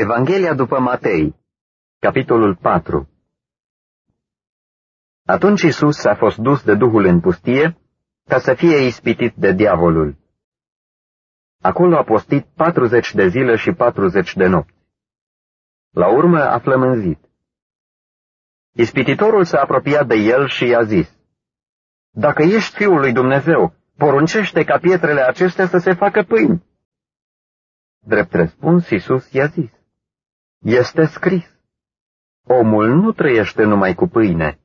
Evanghelia după Matei, capitolul 4 Atunci Isus a fost dus de Duhul în pustie ca să fie ispitit de diavolul. Acolo a postit 40 de zile și 40 de nopți. La urmă a flămânzit. Ispititorul s-a apropiat de el și i-a zis, Dacă ești Fiul lui Dumnezeu, poruncește ca pietrele acestea să se facă pâini. Drept răspuns, Iisus i-a zis, Este scris, omul nu trăiește numai cu pâine,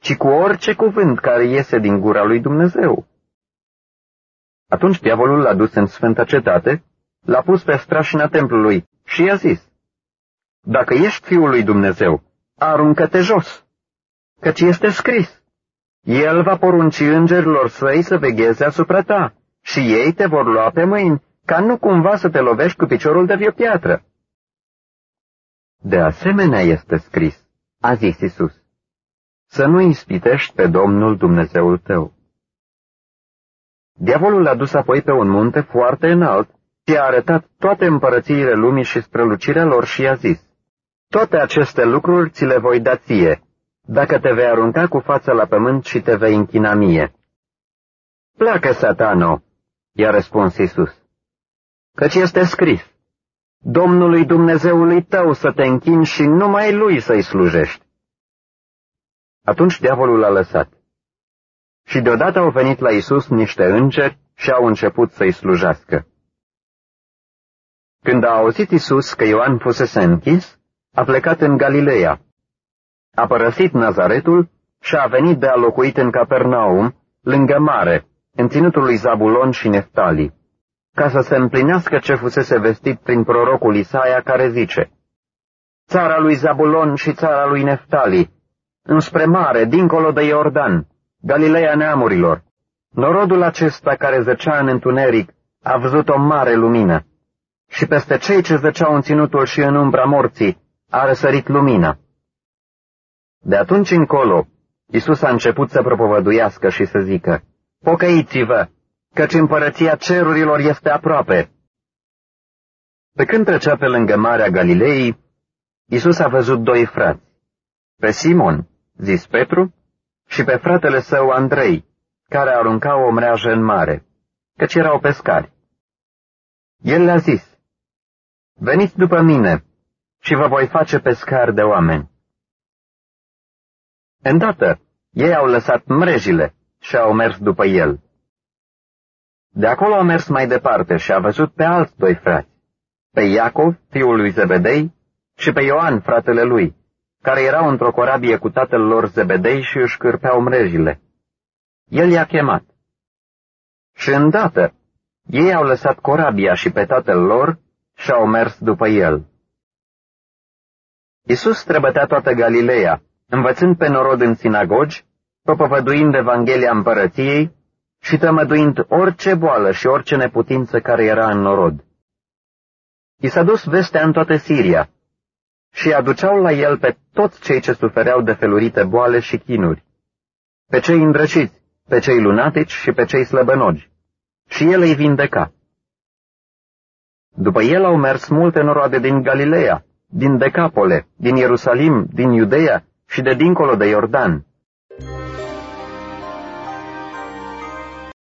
ci cu orice cuvânt care iese din gura lui Dumnezeu. Atunci diavolul l-a dus în sfânta cetate, l-a pus pe strașina templului și i-a zis, Dacă ești fiul lui Dumnezeu, aruncă-te jos, căci este scris, El va porunci îngerilor săi să vegheze asupra ta și ei te vor lua pe mâini ca nu cumva să te lovești cu piciorul de vie piatră. De asemenea este scris, a zis Isus, să nu ispitești pe Domnul Dumnezeul tău. Diavolul l-a dus apoi pe un munte foarte înalt și a arătat toate împărățiile lumii și strălucirea lor și i-a zis, Toate aceste lucruri ți le voi da ție, dacă te vei arunca cu fața la pământ și te vei închina mie. Pleacă, satano, i-a răspuns Isus căci este scris, Domnului Dumnezeului tău să te închini și numai lui să-i slujești. Atunci diavolul a lăsat. Și deodată au venit la Isus niște îngeri și au început să-i slujească. Când a auzit Isus că Ioan fusese închis, a plecat în Galileea. A părăsit Nazaretul și a venit de a locuit în Capernaum, lângă mare, în ținutul lui Zabulon și Neftali ca să se împlinească ce fusese vestit prin prorocul Isaia care zice, Țara lui Zabulon și țara lui Neftali, înspre mare, dincolo de Iordan, Galileea neamurilor, norodul acesta care zăcea în întuneric a văzut o mare lumină și peste cei ce zăceau în ținutul și în umbra morții a răsărit lumina. De atunci încolo, Isus a început să propovăduiască și să zică, Pocăiți-vă, căci împărăția cerurilor este aproape. Pe când trecea pe lângă Marea Galilei, Isus a văzut doi frați, pe Simon, zis Petru, și pe fratele său Andrei, care aruncau o mreajă în mare, căci erau pescari. El le-a zis, Veniți după mine și vă voi face pescari de oameni. Îndată, ei au lăsat mrejile și au mers după el. De acolo a mers mai departe și a văzut pe alți doi frați, pe Iacov, fiul lui Zebedei, și pe Ioan, fratele lui, care erau într-o corabie cu tatăl lor Zebedei și își cârpeau mrejile. El i-a chemat. Și îndată, ei au lăsat corabia și pe tatăl lor și au mers după el. Isus străbătea toată Galileea, învățând pe norod în sinagogi, propovăduind Evanghelia împărăției și tămăduind orice boală și orice neputință care era în norod. I s-a dus vestea în toată Siria și aduceau la el pe toți cei ce sufereau de felurite boale și chinuri, pe cei îndrăciți, pe cei lunatici și pe cei slăbănogi, și el îi vindeca. După el au mers multe noroade din Galileea, din Decapole, din Ierusalim, din Iudeea și de dincolo de Iordan,